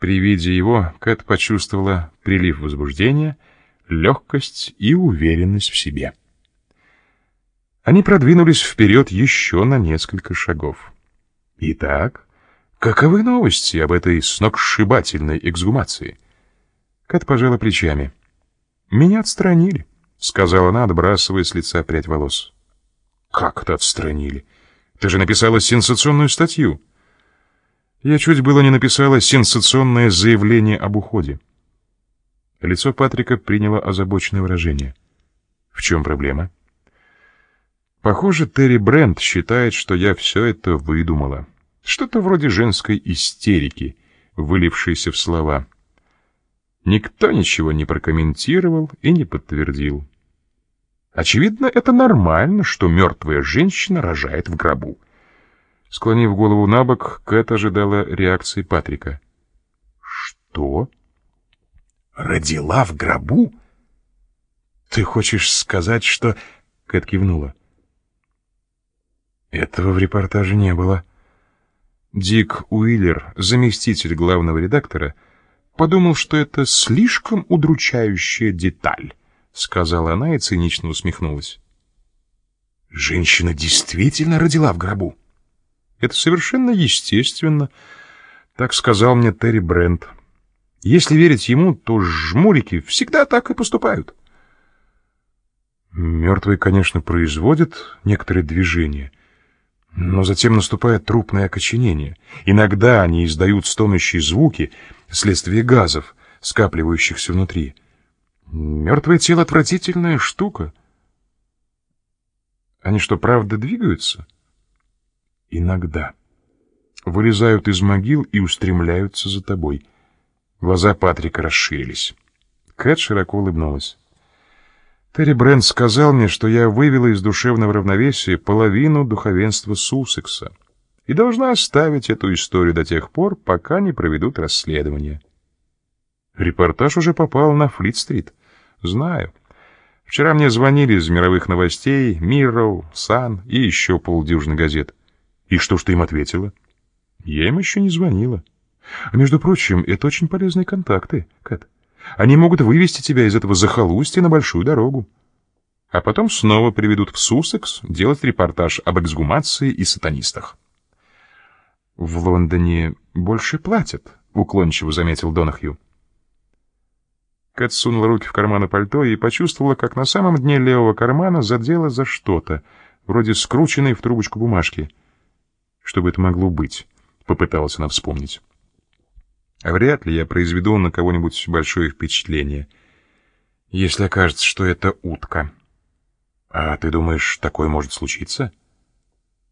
При виде его Кэт почувствовала прилив возбуждения, легкость и уверенность в себе. Они продвинулись вперед еще на несколько шагов. Итак, каковы новости об этой сногсшибательной эксгумации? Кэт пожала плечами. «Меня отстранили», — сказала она, отбрасывая с лица прядь волос. «Как это отстранили? Ты же написала сенсационную статью». Я чуть было не написала сенсационное заявление об уходе. Лицо Патрика приняло озабоченное выражение. В чем проблема? Похоже, Терри Брент считает, что я все это выдумала. Что-то вроде женской истерики, вылившейся в слова. Никто ничего не прокомментировал и не подтвердил. Очевидно, это нормально, что мертвая женщина рожает в гробу. Склонив голову на бок, Кэт ожидала реакции Патрика. «Что? Родила в гробу? Ты хочешь сказать, что...» Кэт кивнула. Этого в репортаже не было. Дик Уиллер, заместитель главного редактора, подумал, что это слишком удручающая деталь, сказала она и цинично усмехнулась. Женщина действительно родила в гробу. Это совершенно естественно, так сказал мне Терри Брент. Если верить ему, то жмурики всегда так и поступают. Мертвые, конечно, производят некоторые движения, но затем наступает трупное окоченение. Иногда они издают стонущие звуки вследствие газов, скапливающихся внутри. Мертвое тело — отвратительная штука. Они что, правда двигаются? — Иногда. Вылезают из могил и устремляются за тобой. Глаза Патрика расширились. Кэт широко улыбнулась. Терри Брент сказал мне, что я вывела из душевного равновесия половину духовенства Суссекса и должна оставить эту историю до тех пор, пока не проведут расследование. Репортаж уже попал на Флит-стрит. Знаю. Вчера мне звонили из мировых новостей, Мирроу, Сан и еще полдюжины газет. И что ж ты им ответила? Я им еще не звонила. А между прочим, это очень полезные контакты, Кэт. Они могут вывести тебя из этого захолустья на большую дорогу. А потом снова приведут в Суссекс делать репортаж об эксгумации и сатанистах. В Лондоне больше платят, уклончиво заметил Донахью. Кэт сунула руки в карманы пальто и почувствовала, как на самом дне левого кармана задела за что-то, вроде скрученной в трубочку бумажки — что бы это могло быть? Попыталась она вспомнить. А вряд ли я произведу на кого-нибудь большое впечатление, если окажется, что это утка. А ты думаешь, такое может случиться?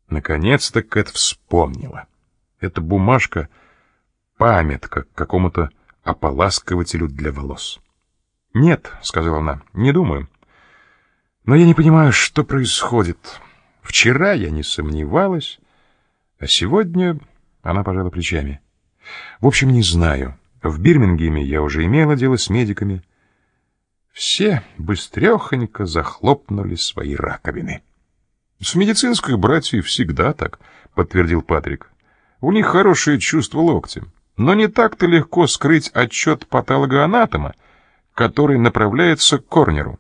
Наконец-то Кэт вспомнила. Эта бумажка — памятка к какому-то ополаскивателю для волос. «Нет», — сказала она, — «не думаю. Но я не понимаю, что происходит. Вчера я не сомневалась, а сегодня она пожала плечами. В общем, не знаю. В Бирмингеме я уже имела дело с медиками. Все быстрехонько захлопнули свои раковины. С медицинской братьей всегда так, подтвердил Патрик. У них хорошее чувство локтем. Но не так-то легко скрыть отчет патологоанатома, который направляется к корнеру.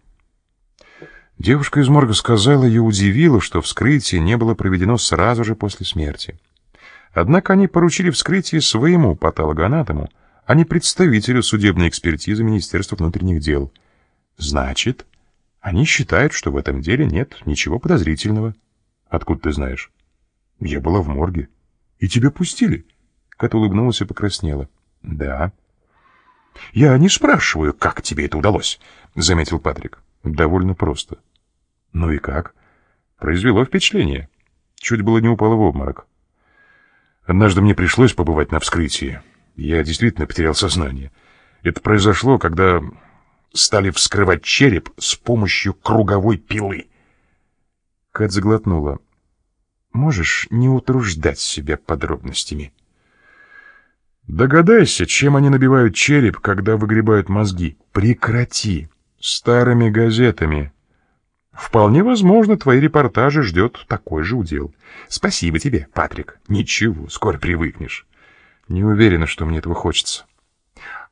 Девушка из морга сказала, ее удивило, что вскрытие не было проведено сразу же после смерти. Однако они поручили вскрытие своему патологоанатому, а не представителю судебной экспертизы Министерства внутренних дел. Значит, они считают, что в этом деле нет ничего подозрительного. Откуда ты знаешь? Я была в морге. И тебя пустили? Кат улыбнулась и покраснела. Да. Я не спрашиваю, как тебе это удалось, заметил Патрик. Довольно просто. Ну и как? Произвело впечатление. Чуть было не упало в обморок. Однажды мне пришлось побывать на вскрытии. Я действительно потерял сознание. Это произошло, когда стали вскрывать череп с помощью круговой пилы. Кэт заглотнула. Можешь не утруждать себя подробностями. Догадайся, чем они набивают череп, когда выгребают мозги. Прекрати. Старыми газетами. Вполне возможно, твои репортажи ждет такой же удел. Спасибо тебе, Патрик. Ничего, скоро привыкнешь. Не уверена, что мне этого хочется.